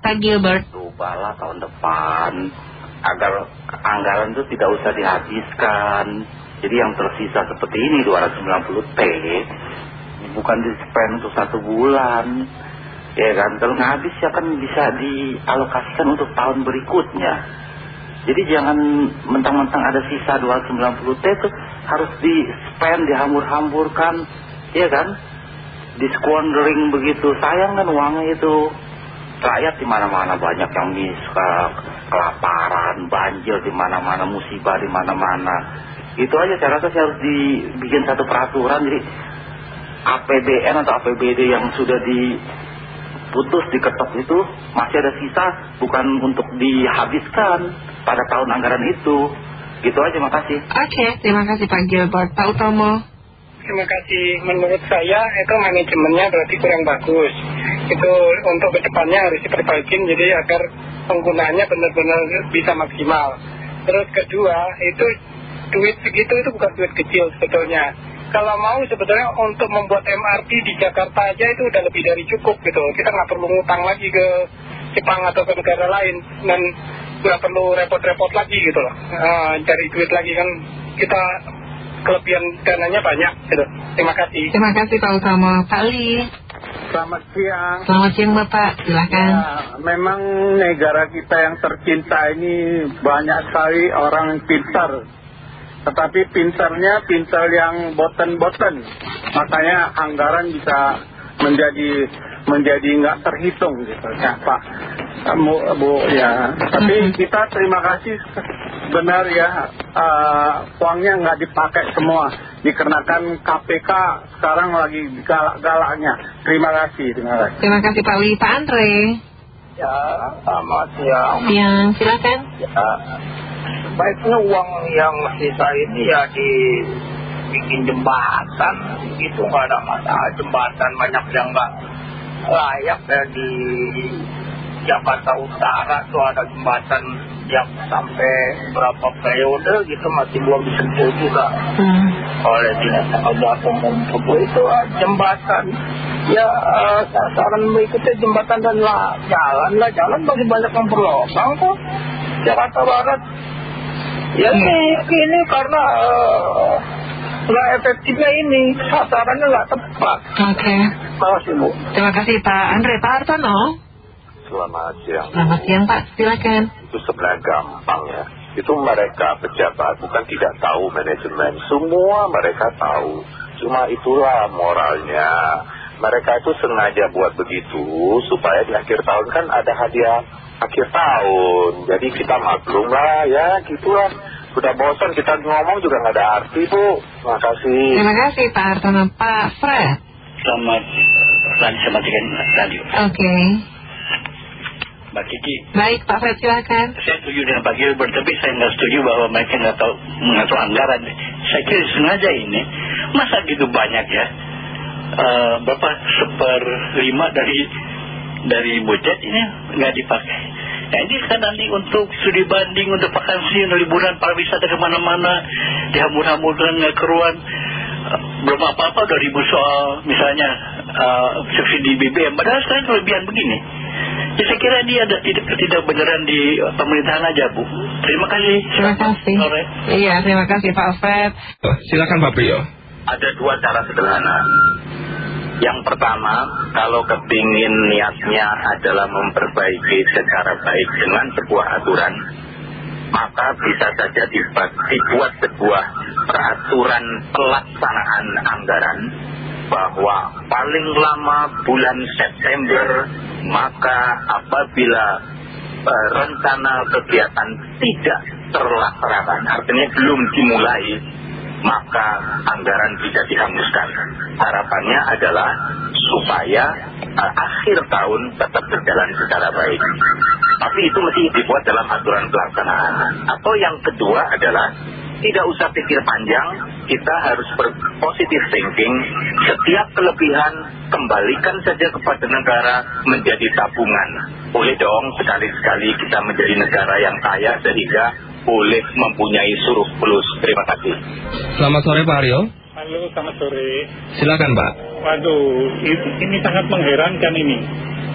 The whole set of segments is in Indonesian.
Pak Gilbert. Rubahlah tahun depan agar anggaran itu tidak usah dihabiskan. Jadi yang tersisa seperti ini 290 T bukan di spend untuk satu bulan. Ya kan, kalau habis ya kan bisa dialokasikan untuk tahun berikutnya. Jadi jangan mentang-mentang ada sisa 290 T itu harus di spend, dihambur-hamburkan, ya kan? Di squandering begitu, sayang kan uangnya itu. Rakyat di mana-mana banyak yang misal, kelaparan, banjir di mana-mana, musibah di mana-mana. Itu aja saya rasa saya harus dibikin satu peraturan. Jadi APBN atau APBD yang sudah diputus, diketok itu masih ada sisa bukan untuk dihabiskan pada tahun anggaran itu. Gitu aja, makasih. Oke, terima kasih Pak Gilbert. Pak Utomo. Terima kasih. Menurut saya itu manajemennya berarti kurang bagus. Itu untuk ke depannya harus diperbaiki jadi agar penggunaannya benar-benar bisa maksimal. Terus kedua, itu duit segitu itu bukan duit kecil sebetulnya. Kalau mau sebetulnya untuk membuat MRT di Jakarta aja itu udah lebih dari cukup gitu. Kita nggak perlu ngutang lagi ke Jepang atau ke negara lain. Dan nggak perlu repot-repot lagi gitu loh. Uh, cari duit lagi kan kita kelebihan dananya banyak gitu. Terima kasih. Terima kasih Pak Utama. Pak Li. Selamat siang. Selamat siang Bapak, silakan. Ya, memang negara kita yang tercinta ini banyak sekali orang pintar. Tetapi pintarnya pintar yang boten-boten. Makanya anggaran bisa menjadi menjadi nggak terhitung gitu ya Pak Bu, Bu ya. Tapi kita terima kasih benar ya uh, uangnya nggak dipakai semua. Dikarenakan KPK sekarang lagi galak-galaknya. Terima kasih terima kasih. Terima kasih Pak Lee Pak Andre. Ya selamat siang. Siang silakan. Ya baiknya uang yang sisa ini ya di bikin jembatan. Itu nggak ada masalah. Jembatan banyak yang nggak layak ya di Jakarta Utara tuh ada jembatan yang sampai berapa periode gitu masih belum disentuh juga. Hmm. oleh dinas pekerjaan umum itu ah, jembatan. Ya uh, sasaran berikutnya jembatan dan lah, jalan lah jalan masih banyak yang berlobang kok. Jakarta Barat. Ya ini, ini karena uh, nggak efektifnya ini sasarannya nggak tepat. Oke. Terima kasih Bu. Terima kasih Pak Andre. Pak Artono selamat siang. Selamat siang Pak. Silakan. Itu sebenarnya gampang ya. Itu mereka pejabat bukan tidak tahu manajemen. Semua mereka tahu. Cuma itulah moralnya. Mereka itu sengaja buat begitu supaya di akhir tahun kan ada hadiah akhir tahun. Jadi kita maklum lah ya. Gitulah. Sudah bosan kita ngomong juga nggak ada arti Bu. Terima kasih terima kasih Pak Hartono. Pak Fred. Selamat pagi selamat radio oke Mbak Kiki baik Pak Fred silakan saya setuju dengan Pak Gilbert tapi saya nggak setuju bahwa mereka nggak tahu mengatur anggaran saya kira sengaja ini masa gitu banyak ya uh, berapa seper lima dari dari budget ini nggak dipakai Nah ini kan nanti untuk studi banding, untuk vakansi, untuk liburan, para wisata ke mana-mana, dihambur-hamburkan keruan. Uh, belum apa-apa udah ribut soal misalnya uh, subsidi BBM. Padahal sekarang kelebihan begini. Ya saya kira ini ada tidak, tidak beneran di pemerintahan aja Bu. Terima kasih. Terima kasih. Sore. Iya terima kasih Pak Alfred. Oh, silakan Pak Priyo. Ada dua cara sederhana. Yang pertama, kalau kepingin niatnya adalah memperbaiki secara baik dengan sebuah aturan, maka bisa saja dibuat sebuah peraturan pelaksanaan anggaran bahwa paling lama bulan September maka apabila uh, rencana kegiatan tidak terlaksana, artinya belum dimulai, maka anggaran bisa dihanguskan. Harapannya adalah supaya uh, akhir tahun tetap berjalan secara baik. Tapi itu mesti dibuat dalam aturan pelaksanaan. Atau yang kedua adalah tidak usah pikir panjang, kita harus berpositif thinking. Setiap kelebihan kembalikan saja kepada negara menjadi tabungan. Boleh dong sekali-sekali kita menjadi negara yang kaya sehingga boleh mempunyai suruh plus. Terima kasih. Selamat sore Pak Aryo. Halo, selamat sore. Silakan Pak. Waduh, ini, ini sangat mengherankan ini.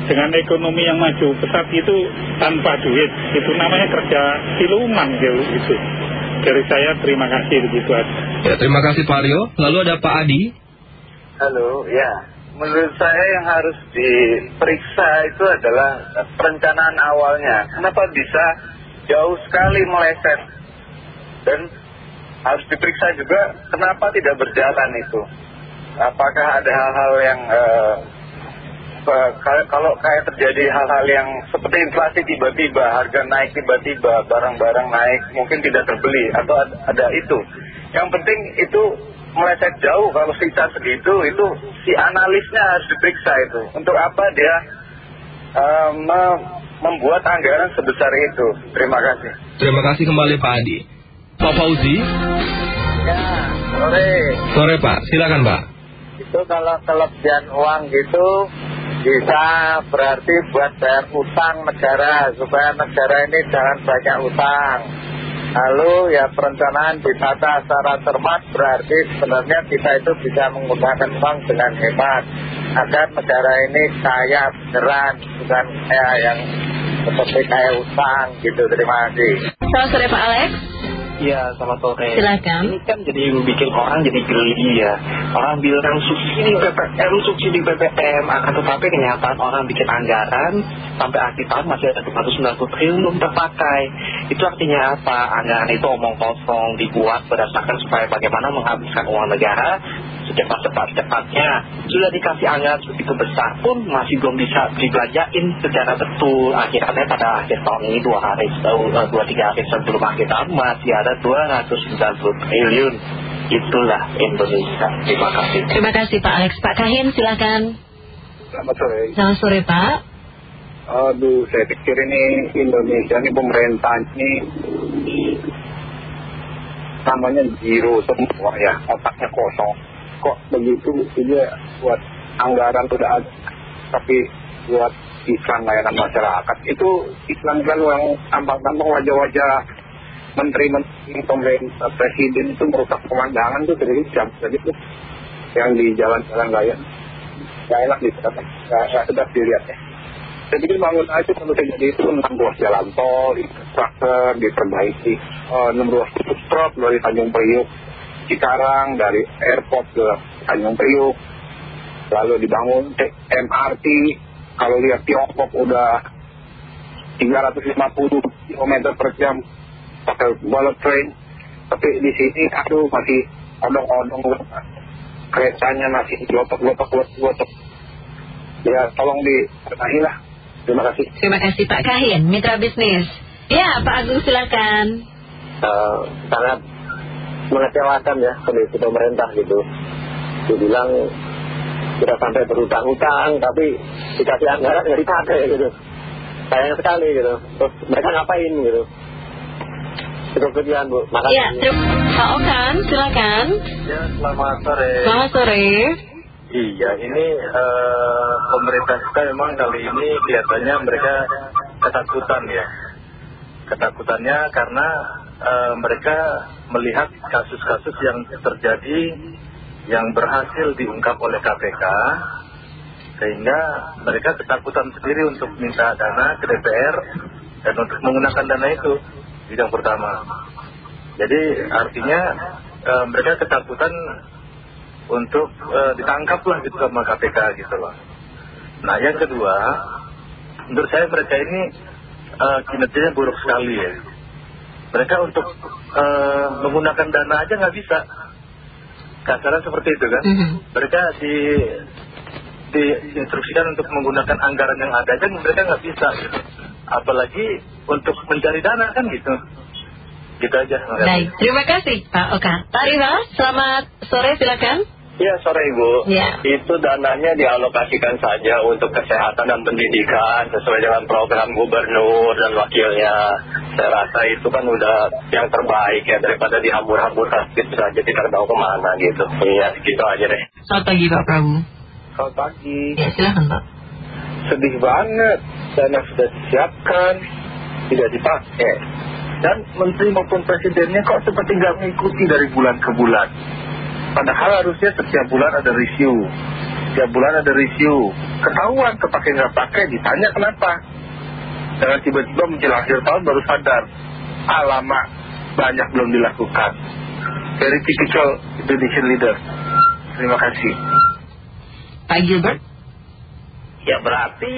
dengan ekonomi yang maju pesat itu tanpa duit itu namanya kerja siluman gitu itu dari saya terima kasih begitu aja Ya, terima kasih Pak Aryo. Lalu ada Pak Adi. Halo, ya. Menurut saya yang harus diperiksa itu adalah perencanaan awalnya. Kenapa bisa jauh sekali meleset? Dan harus diperiksa juga kenapa tidak berjalan itu. Apakah ada hal-hal yang eh, kal- kalau kayak terjadi hal-hal yang seperti inflasi tiba-tiba, harga naik tiba-tiba, barang-barang naik mungkin tidak terbeli atau ada, ada itu. Yang penting itu meleset jauh kalau sisa segitu itu si analisnya harus diperiksa itu. Untuk apa dia eh, membuat anggaran sebesar itu. Terima kasih. Terima kasih kembali Pak Adi. Pak Fauzi. Ya, sore. Sore Pak, silakan Pak. Itu kalau kelebihan uang gitu bisa berarti buat bayar utang negara supaya negara ini jangan banyak utang. Lalu ya perencanaan ditata secara cermat berarti sebenarnya kita itu bisa menggunakan uang dengan hemat agar negara ini kaya beneran bukan kayak yang seperti kayak utang gitu. Terima kasih. Selamat sore Pak Alex. Iya, selamat sore. Silakan. Ini kan jadi bikin orang jadi geli ya. Orang bilang subsidi PPM, subsidi PPM, akan tetapi kenyataan orang bikin anggaran sampai akhir tahun masih ada 290 triliun belum terpakai. Itu artinya apa? Anggaran itu omong kosong dibuat berdasarkan supaya bagaimana menghabiskan uang negara secepat-cepat-cepatnya. Sudah dikasih anggaran begitu besar pun masih belum bisa dibelanjain secara betul. Akhirnya pada akhir tahun ini dua hari, eh, dua tiga hari sebelum akhir tahun masih ada 290 triliun. Itulah Indonesia. Terima kasih. Terima kasih Pak Alex. Pak Kahin silakan. Selamat sore Selamat sore Pak. Aduh saya pikir ini Indonesia ini pemerintah ini namanya zero semua ya otaknya kosong kok begitu dia buat anggaran sudah ada tapi buat iklan layanan masyarakat. Itu iklan kan yang tampang-tampang wajah-wajah menteri-menteri pemerintah presiden itu merusak pemandangan tuh dari jam jadi tuh yang di jalan-jalan raya nggak enak di sana nggak sedap dilihat ya. Pikir bangun aja kalau terjadi itu enam ruas jalan tol, infrastruktur, diperbaiki. Eh, enam ruas tutup strop dari Tanjung Priuk, Cikarang, dari airport ke Tanjung Priuk. Lalu dibangun MRT, kalau lihat Tiongkok udah 350 km per jam pakai bullet train. Tapi di sini aduh masih odong-odong keretanya masih gotok-gotok-gotok. Ya tolong dibenahi lah. Terima kasih. Terima kasih Pak Kahin, mitra bisnis. Ya Pak Agung silakan. Eh, sangat mengecewakan ya kondisi pemerintah gitu. Dibilang sudah sampai berutang-utang tapi dikasih anggaran nggak dipakai gitu. Sayang sekali gitu. Terus mereka ngapain gitu. Cukup sekian Bu. Makasih. Ya, terima Pak Okan silakan. Ya, selamat sore. Selamat sore. Iya, ini eh, pemerintah kita memang kali ini kelihatannya mereka ketakutan ya. Ketakutannya karena mereka melihat kasus-kasus yang terjadi yang berhasil diungkap oleh KPK sehingga mereka ketakutan sendiri untuk minta dana ke DPR dan untuk menggunakan dana itu bidang pertama. Jadi artinya eh, mereka ketakutan untuk eh, ditangkap lah gitu sama KPK gitu loh. Nah yang kedua, menurut saya mereka ini eh, kinerjanya buruk sekali ya. Mereka untuk eh, menggunakan dana aja nggak bisa. Kasaran seperti itu kan. Mhm. Mereka di diinstruksikan untuk menggunakan anggaran yang ada kan mereka nggak bisa gitu. Apalagi untuk mencari dana kan gitu. Gitu aja. Baik, terima kasih Pak Oka. Pak Riva, selamat sore silakan. Ya sore Ibu, Ya. itu dananya dialokasikan saja untuk kesehatan dan pendidikan sesuai dengan program gubernur dan wakilnya. Saya rasa itu kan udah yang terbaik ya daripada dihambur-hamburkan gitu saja kita tahu ke mana gitu. Iya gitu aja deh. Selamat pagi Pak Prabu. Selamat pagi. Ya silakan Pak. sedih banget dana sudah disiapkan tidak dipakai dan menteri maupun presidennya kok seperti nggak mengikuti dari bulan ke bulan padahal harusnya setiap bulan ada review. Tiap bulan ada review. Ketahuan kepake nggak pakai ditanya kenapa. Jangan tiba-tiba menjelang akhir tahun baru sadar ah lama banyak belum dilakukan. Very typical Indonesian leader. Terima kasih. Pak Gilbert? Ya berarti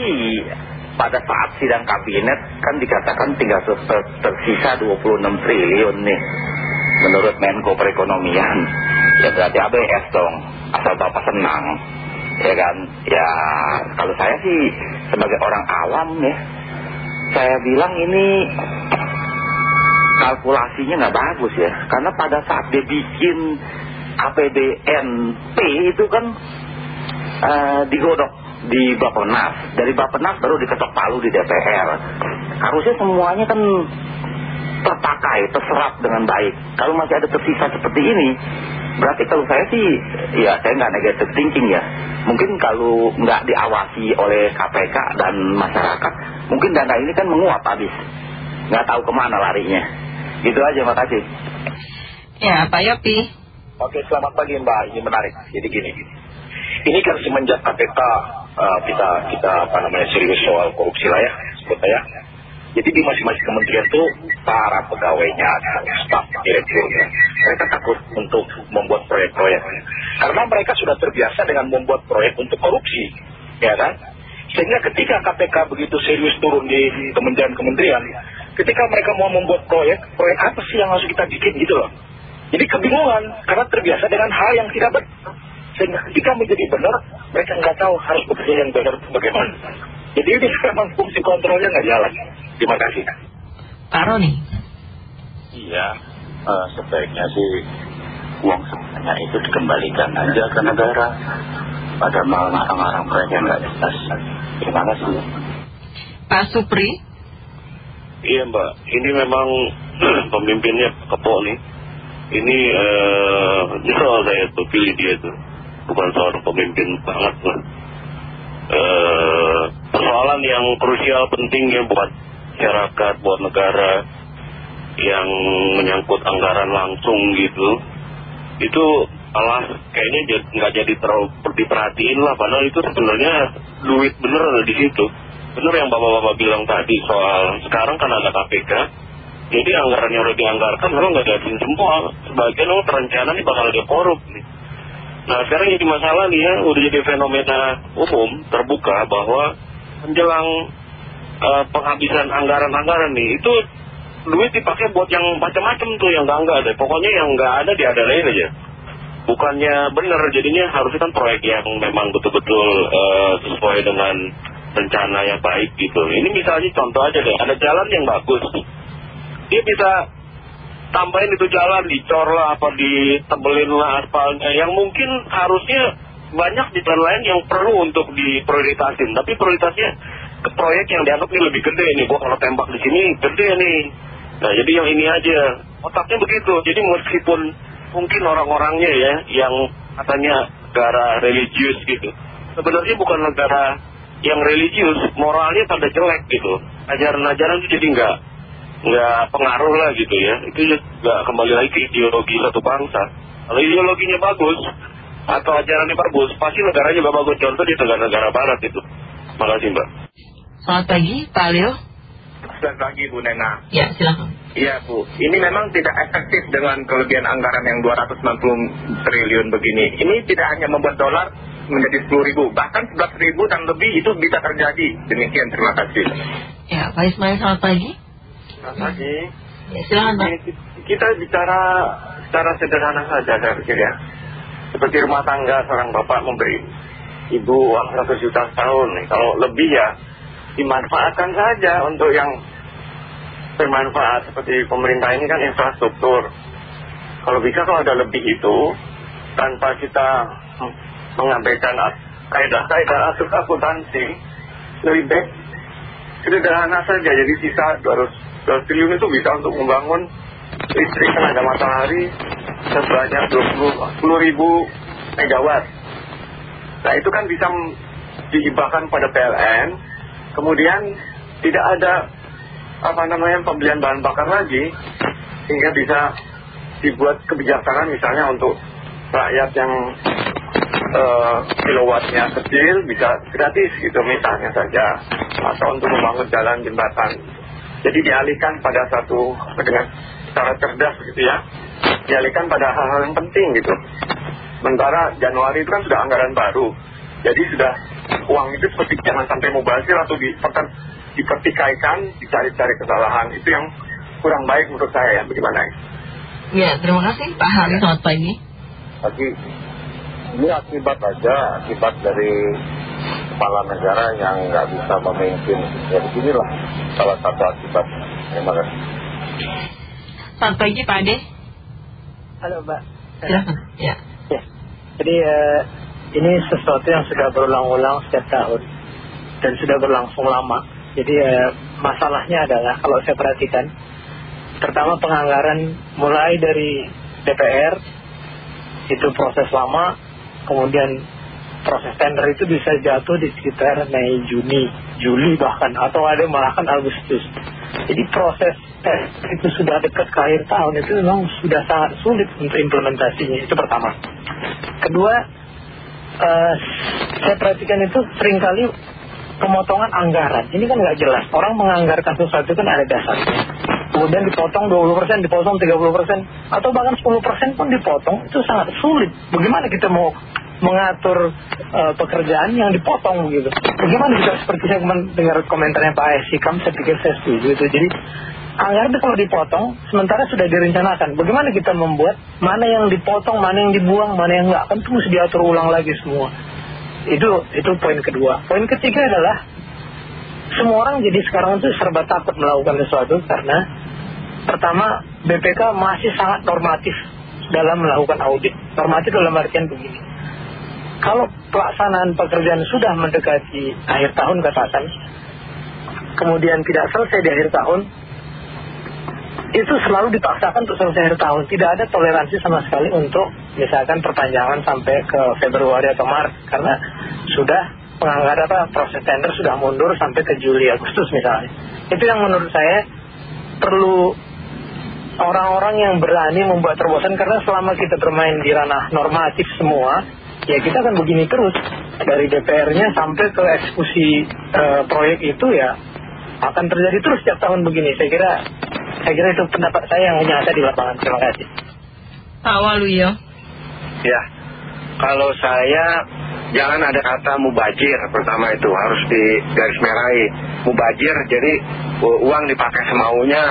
pada saat sidang kabinet kan dikatakan tinggal ter- tersisa 26 triliun nih menurut Menko Perekonomian. Ya berarti ABS dong, asal Bapak senang. Ya kan? Ya kalau saya sih sebagai orang awam ya, saya bilang ini kalkulasinya nggak bagus ya. Karena pada saat dia bikin APBNP itu kan eh, digodok di Bapenas. Dari Bapenas baru diketok palu di DPR. Harusnya semuanya kan terpakai, terserap dengan baik. Kalau masih ada tersisa seperti ini, berarti kalau saya sih, ya saya nggak negative thinking ya. Mungkin kalau nggak diawasi oleh KPK dan masyarakat, mungkin dana ini kan menguap habis. Nggak tahu ke mana larinya. Gitu aja, makasih. Ya Pak Yopi Oke, selamat pagi Mbak. Ini menarik. Jadi gini, ini kan semenjak KPK uh, kita kita apa namanya serius soal korupsi lah ya, sebut ya. Jadi di masing-masing kementerian itu para pegawainya, staf direkturnya, mereka takut untuk membuat proyek-proyek. Karena mereka sudah terbiasa dengan membuat proyek untuk korupsi, ya kan? Sehingga ketika KPK begitu serius turun di kementerian-kementerian, ketika mereka mau membuat proyek, proyek apa sih yang harus kita bikin gitu loh. Jadi kebingungan karena terbiasa dengan hal yang tidak benar. Sehingga ketika menjadi benar, mereka nggak tahu harus bekerja yang benar bagaimana. Jadi ini memang fungsi kontrolnya nggak jalan. Terima kasih. Pak Roni Iya, eh, sebaiknya sih uang semuanya itu dikembalikan aja ke negara. Pada ngarang-ngarang proyek yang nggak jelas. Terima kasih. Pak Supri Iya mbak, ini memang pemimpinnya kepok nih. Ini eh, nyesel saya tuh pilih dia tuh. Bukan seorang pemimpin banget lah. Eh, persoalan yang krusial pentingnya buat masyarakat, buat negara yang menyangkut anggaran langsung gitu. Itu malah kayaknya nggak jadi terlalu diperhatiin lah. Padahal itu sebenarnya duit bener ada di situ. Bener yang bapak-bapak bilang tadi soal sekarang kan ada KPK. Jadi anggaran yang udah dianggarkan memang nggak dihabisin semua. Sebagian orang terencana nih bakal ada korup nih. Nah sekarang jadi masalah nih ya, udah jadi fenomena umum terbuka bahwa menjelang eh, penghabisan anggaran-anggaran nih, itu duit dipakai buat yang macam-macam tuh yang nggak nggak deh. Pokoknya yang nggak ada diadain aja. Bukannya bener, jadinya harusnya kan proyek yang memang betul-betul eh, sesuai dengan rencana yang baik gitu. Ini misalnya contoh aja deh, ada jalan yang bagus. Dia bisa tambahin itu jalan dicor lah apa ditebelin lah aspalnya yang mungkin harusnya banyak di jalan lain yang perlu untuk diprioritasin tapi prioritasnya ke proyek yang dianggap ini lebih gede nih gua kalau tembak di sini gede nih nah jadi yang ini aja. Otaknya begitu. Jadi meskipun mungkin orang-orangnya ya yang katanya negara religius gitu. Sebenarnya bukan negara yang religius moralnya pada jelek gitu. Ajaran-ajaran itu jadi nggak nggak pengaruh lah gitu ya. Itu juga kembali lagi ke ideologi satu bangsa. Kalau ideologinya bagus atau ajarannya bagus pasti negaranya juga bagus. Contoh di negara-negara barat itu. Makasih mbak. Selamat pagi Pak Leo selamat pagi Bu Nena Ya silakan Iya Bu, ini memang tidak efektif dengan kelebihan anggaran yang 290 triliun begini. Ini tidak hanya membuat dolar menjadi 10 ribu, bahkan 11 ribu dan lebih itu bisa terjadi. Demikian, terima kasih. Ya Pak Ismail selamat pagi Selamat pagi. Ya silakan Pak Ini kita bicara secara sederhana saja saya pikir ya. Seperti rumah tangga seorang bapak memberi ibu uang 100 juta setahun. Kalau lebih ya dimanfaatkan saja untuk yang bermanfaat. Seperti pemerintah ini kan infrastruktur. Kalau bisa kalau ada lebih itu tanpa kita mengabaikan kaidah-kaidah asuh akuntansi lebih baik sederhana saja. Jadi sisa 200, 200 triliun itu bisa untuk membangun listrik tenaga matahari sebanyak 20, 10 ribu megawatt. Nah itu kan bisa dihibahkan pada PLN kemudian tidak ada apa namanya pembelian bahan bakar lagi sehingga bisa dibuat kebijaksanaan misalnya untuk rakyat yang uh, kilowattnya kecil bisa gratis gitu misalnya saja atau untuk membangun jalan jembatan. Jadi dialihkan pada satu dengan cara cerdas gitu ya dialihkan pada hal-hal yang penting gitu. Sementara Januari itu kan sudah anggaran baru jadi sudah uang itu seperti jangan sampai mubazir atau dipertikaikan dicari-cari kesalahan. Itu yang kurang baik menurut saya ya. Bagaimana? Ya terima kasih. Pak Hari selamat pagi. Pagi. Ini akibat aja akibat dari kepala negara yang nggak bisa memimpin. Ya beginilah salah satu akibat. Terima kasih. Selamat pagi Pak Ade. Halo Mbak. Silahkan ya. ya. Jadi uh, ini sesuatu yang sudah berulang-ulang setiap tahun. Dan sudah berlangsung lama. Jadi uh, masalahnya adalah kalau saya perhatikan pertama penganggaran mulai dari DPR itu proses lama kemudian proses tender itu bisa jatuh di sekitar Mei, Juni, Juli bahkan atau ada malah kan Agustus. Jadi proses tes itu sudah dekat ke akhir tahun itu memang sudah sangat sulit untuk implementasinya itu pertama. Kedua saya perhatikan itu sering kali pemotongan anggaran ini kan nggak jelas orang menganggarkan sesuatu kan ada dasarnya kemudian dipotong 20% dipotong 30% atau bahkan 10% pun dipotong itu sangat sulit bagaimana kita mau mengatur uh, pekerjaan yang dipotong begitu. Bagaimana juga seperti saya mendengar komentarnya Pak Esikam, saya pikir saya setuju itu. Jadi anggaran itu kalau dipotong, sementara sudah direncanakan. Bagaimana kita membuat mana yang dipotong, mana yang dibuang, mana yang enggak, kan itu mesti diatur ulang lagi semua. Itu itu poin kedua. Poin ketiga adalah semua orang jadi sekarang itu serba takut melakukan sesuatu karena pertama BPK masih sangat normatif dalam melakukan audit. Normatif dalam artian begini kalau pelaksanaan pekerjaan sudah mendekati akhir tahun katakan kemudian tidak selesai di akhir tahun itu selalu dipaksakan untuk selesai akhir tahun. Tidak ada toleransi sama sekali untuk misalkan perpanjangan sampai ke Februari atau Maret. Karena sudah penganggaran apa proses tender sudah mundur sampai ke Juli Agustus misalnya. Itu yang menurut saya perlu orang-orang yang berani membuat terobosan. Karena selama kita bermain di ranah normatif semua ya kita akan begini terus. Dari DPR-nya sampai ke eksekusi uh, proyek itu ya akan terjadi terus setiap tahun begini. Saya kira saya kira itu pendapat saya yang nyata di lapangan. Terima kasih. Pak Waluyo. Ya kalau saya jangan ada kata mubajir. Pertama itu harus di garis merahi mubajir jadi uang dipakai semaunya.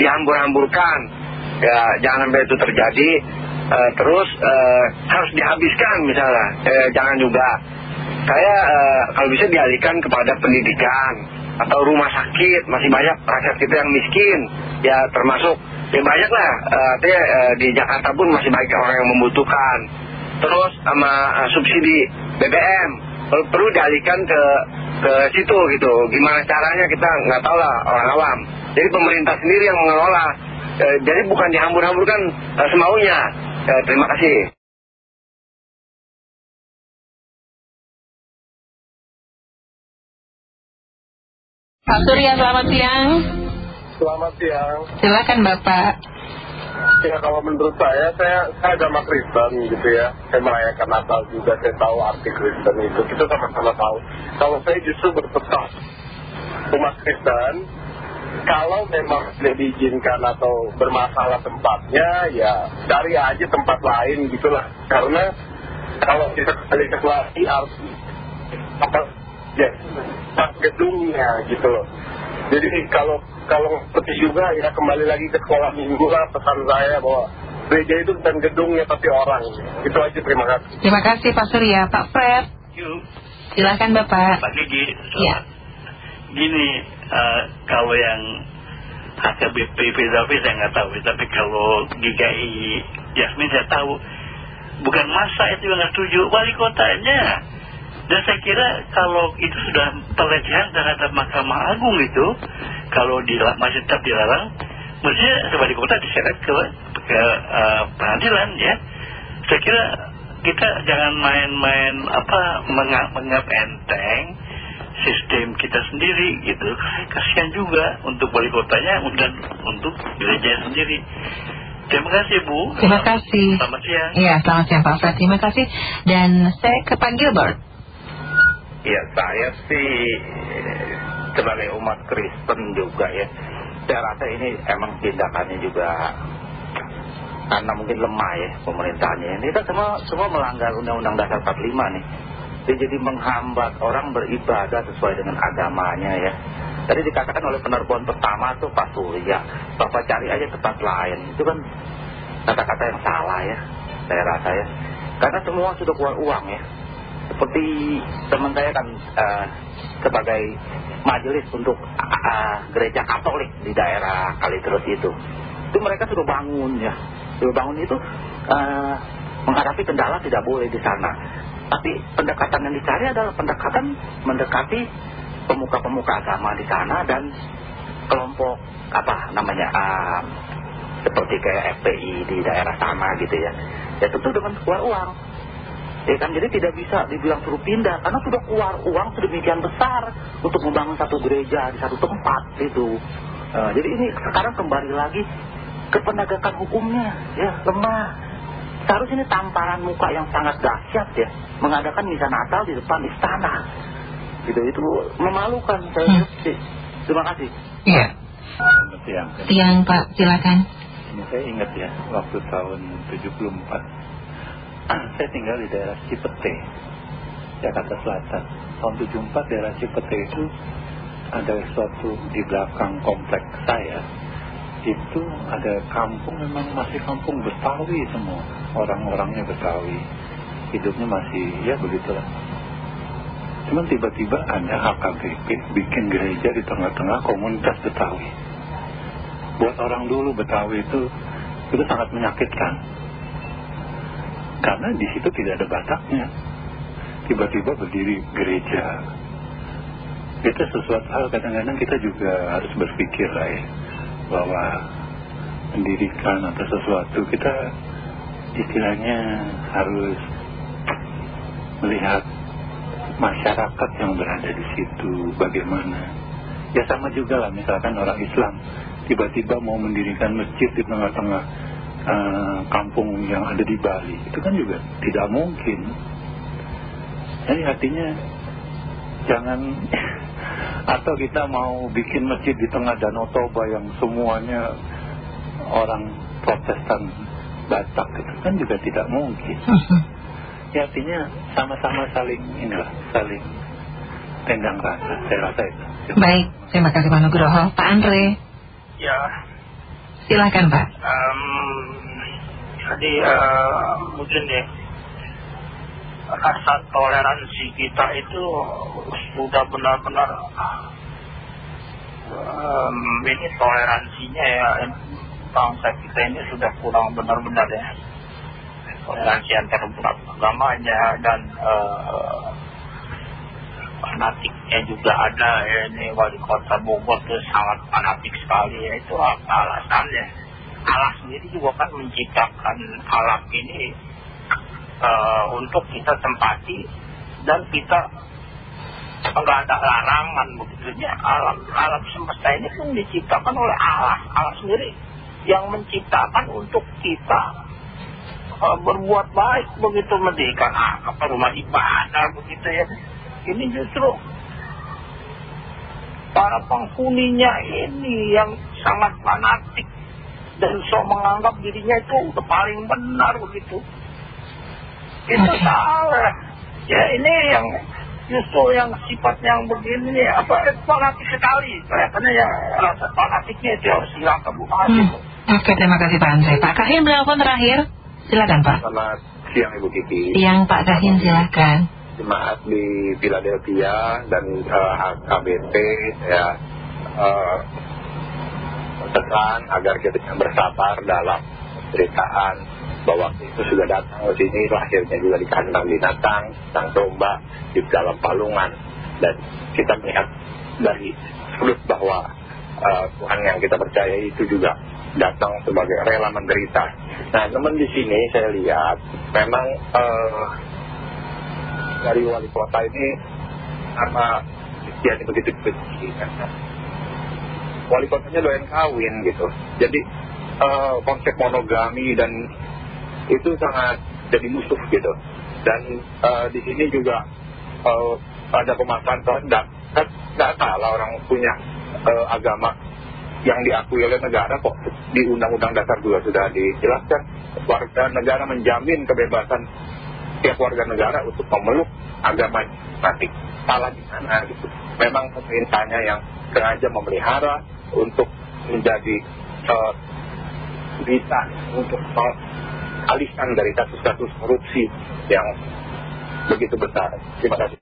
Dihambur-hamburkan ya jangan sampai itu terjadi. Uh, terus uh, harus dihabiskan misalnya. Eh, jangan juga. Saya uh, kalau bisa dialihkan kepada pendidikan atau rumah sakit masih banyak rakyat kita yang miskin. Ya termasuk ya banyak lah uh, uh, di Jakarta pun masih banyak orang yang membutuhkan. Terus sama uh, subsidi BBM perlu dialihkan ke ke situ gitu. Gimana caranya kita nggak tahu lah orang awam. Jadi pemerintah sendiri yang mengelola. Jadi bukan dihambur-hamburkan semaunya. Ya, terima kasih. Pak Surya, selamat siang. Selamat siang. Silakan Bapak. Ya kalau menurut saya, saya, saya agama Kristen gitu ya. Saya merayakan Natal juga, saya tahu arti Kristen itu. Kita sama-sama tahu. Kalau saya justru berpesan umat Kristen kalau memang tidak diizinkan atau bermasalah tempatnya ya cari aja tempat lain gitulah karena kalau kita kembali ke lagi harus apa ya gedungnya gitu loh. Jadi kalau kalau seperti juga ya kembali lagi ke sekolah minggu lah pesan saya bahwa gereja itu bukan gedungnya tapi orang. Itu aja terima kasih. Terima kasih Pak Surya. Pak Fred? Silakan Bapak. Pak Gigi ya gini uh, kalau yang HKBP Fizafi saya nggak tahu. Tapi kalau GKI Jasmine saya tahu. Bukan masa itu yang nggak setuju. Wali kotanya dan saya kira kalau itu sudah pelecehan terhadap Mahkamah Agung itu kalau di, masih tetap dilarang mestinya wali kota diseret ke, ke uh, pengadilan ya saya kira kita jangan main-main apa menganggap enteng sistem kita sendiri gitu kasihan juga untuk wali kotanya dan untuk gereja sendiri Terima kasih Bu. Terima kasih. Selamat siang. Iya, selamat siang Pak Fred. Terima kasih. Dan saya ke Pak Gilbert. Ya saya sih sebagai umat Kristen juga ya Saya rasa ini emang tindakannya juga Karena mungkin lemah ya pemerintahnya Ini kan semua, semua melanggar Undang-Undang Dasar 45 nih. Dia jadi menghambat orang beribadah sesuai dengan agamanya ya. Tadi dikatakan oleh penerbuan pertama tuh Pak Surya Bapak cari aja tempat lain. Itu kan kata-kata yang salah ya Saya rasa ya. Karena semua sudah keluar uang ya seperti teman saya kan uh, sebagai majelis untuk uh, gereja Katolik di daerah Kaliterus itu. Itu mereka sudah bangun ya. Sudah bangun itu uh, menghadapi kendala tidak boleh di sana. Tapi pendekatan yang dicari adalah pendekatan mendekati pemuka-pemuka agama di sana dan kelompok apa namanya seperti kayak FPI di daerah sana gitu ya. Ya tentu dengan keluar uang. Ya kan, jadi tidak bisa dibilang suruh pindah karena sudah keluar uang sedemikian besar untuk membangun satu gereja di satu tempat itu. Uh, jadi ini sekarang kembali lagi ke penegakan hukumnya, ya lemah. Seharusnya ini tamparan muka yang sangat dahsyat ya, mengadakan misa Natal di depan istana. Gitu itu memalukan saya hmm. Terima kasih. Iya. Siang. Siang Pak, silakan. Ini saya ingat ya, waktu tahun 74 saya tinggal di daerah Cipete, Jakarta Selatan. Tahun 74 daerah Cipete itu ada suatu di belakang kompleks saya. Itu ada kampung memang masih kampung Betawi semua. Orang-orangnya Betawi. Hidupnya masih ya begitulah. Cuman tiba-tiba ada HKBP bikin gereja di tengah-tengah komunitas Betawi. Buat orang dulu Betawi itu itu sangat menyakitkan karena di situ tidak ada bataknya. Tiba-tiba berdiri gereja. Itu sesuatu hal kadang-kadang kita juga harus berpikir lah ya. Bahwa mendirikan atau sesuatu kita istilahnya harus melihat masyarakat yang berada di situ bagaimana. Ya sama juga lah misalkan orang Islam tiba-tiba mau mendirikan masjid di tengah-tengah uh, kampung yang ada di Bali. Itu kan juga tidak mungkin. Jadi artinya jangan atau kita mau bikin masjid di tengah Danau Toba yang semuanya orang protestan Batak itu kan juga tidak mungkin. Ya artinya sama-sama saling inilah saling tendang rasa. Saya rasa itu. Baik terima kasih Pak Nugroho. Pak Andre. Ya Silahkan Pak. Um, jadi uh, mungkin ya rasa toleransi kita itu sudah benar-benar um, ini toleransinya ya bangsa kita ini sudah kurang benar-benar ya toleransi antara agamanya dan uh, fanatiknya juga ada ya ini wali kota Bogor tuh sangat fanatik sekali ya itu apa alasannya? Allah sendiri juga kan menciptakan alam ini uh, untuk kita tempati dan kita enggak ada larangan begitunya alam alam semesta ini pun diciptakan oleh Allah. Allah sendiri yang menciptakan untuk kita uh, berbuat baik begitu mendirikan apa rumah ibadah begitu ya ini justru para penghuninya ini yang sangat fanatik dan so menganggap dirinya itu udah paling benar begitu. Itu salah. Ya ini yang justru yang sifat yang begini apa fanatik sekali. Kelihatannya yang rasa fanatiknya itu harus hilang ke hmm. Oke terima kasih Pak Andre. Pak Kahin berapa terakhir? Silakan Pak. Selamat siang Ibu Kiki. Siang Pak Kahin silakan jemaat di Philadelphia dan uh, eh, HKBP ya uh, pesan agar kita bersabar dalam ceritaan bahwa itu sudah datang ke sini lahirnya juga di kandang binatang sang domba di dalam palungan dan kita melihat dari sudut bahwa uh, Tuhan yang kita percaya itu juga datang sebagai rela menderita. Nah, teman di sini saya lihat memang dari wali kota ini karena usianya begitu kecil kan wali kotanya doyan kawin gitu. Jadi eh, konsep monogami dan itu sangat jadi musuh gitu. Dan eh, di sini juga eh, ada pemaksaan kehendak kan nggak salah orang punya agama yang diakui oleh negara kok. Di Undang-Undang Dasar juga sudah dijelaskan warga negara menjamin kebebasan tiap warga negara untuk memeluk agama nanti salah di sana gitu. Memang pemerintahnya yang sengaja memelihara untuk menjadi bisa untuk alihkan dari kasus-kasus korupsi yang begitu besar. Terima kasih